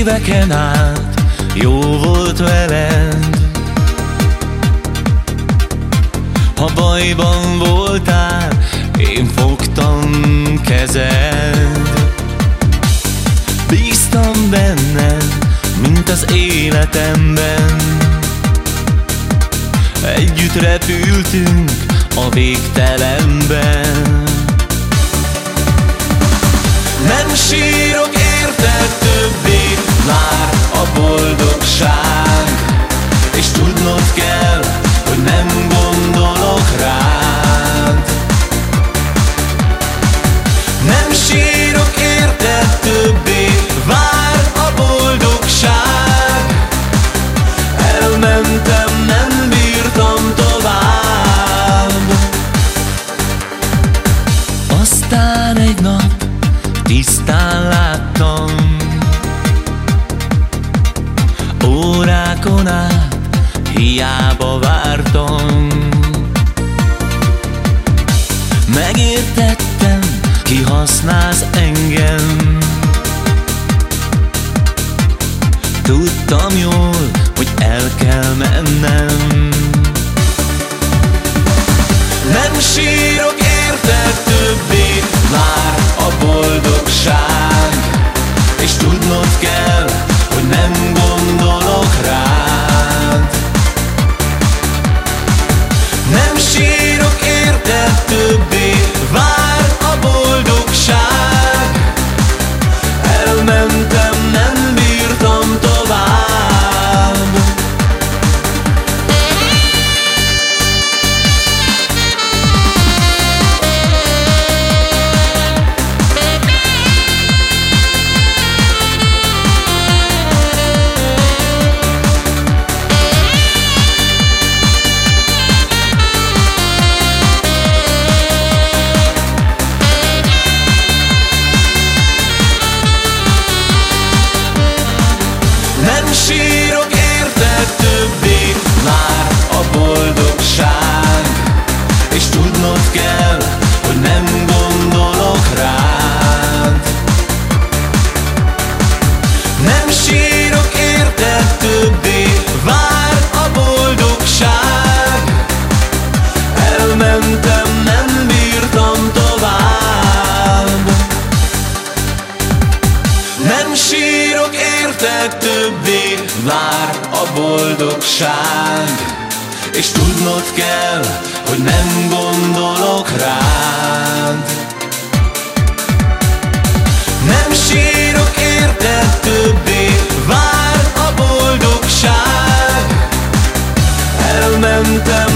Éveken át. Jó volt veled. Ha bajban voltál, én fogtam kezed. Bíztam benned, mint az életemben. Együtt repültünk a végtelenben Nem sírok érted többé, vár a boldogság. Elmentem, nem bírtam tovább. Aztán egy nap tisztán láttam. Órákon át hiába vártam. Megértettem, kihasználsz engem. Tudtam jól, hogy el kell mennem. Nem sírok hogy nem gondolok rád. Nem sírok érted többé, vár a boldogság. Elmentem, nem bírtam tovább. Nem sírok érted többé, vár a boldogság És tudnod kell, hogy nem gondolok rád. Nem sírok érted többé, vár a boldogság. Elmentem,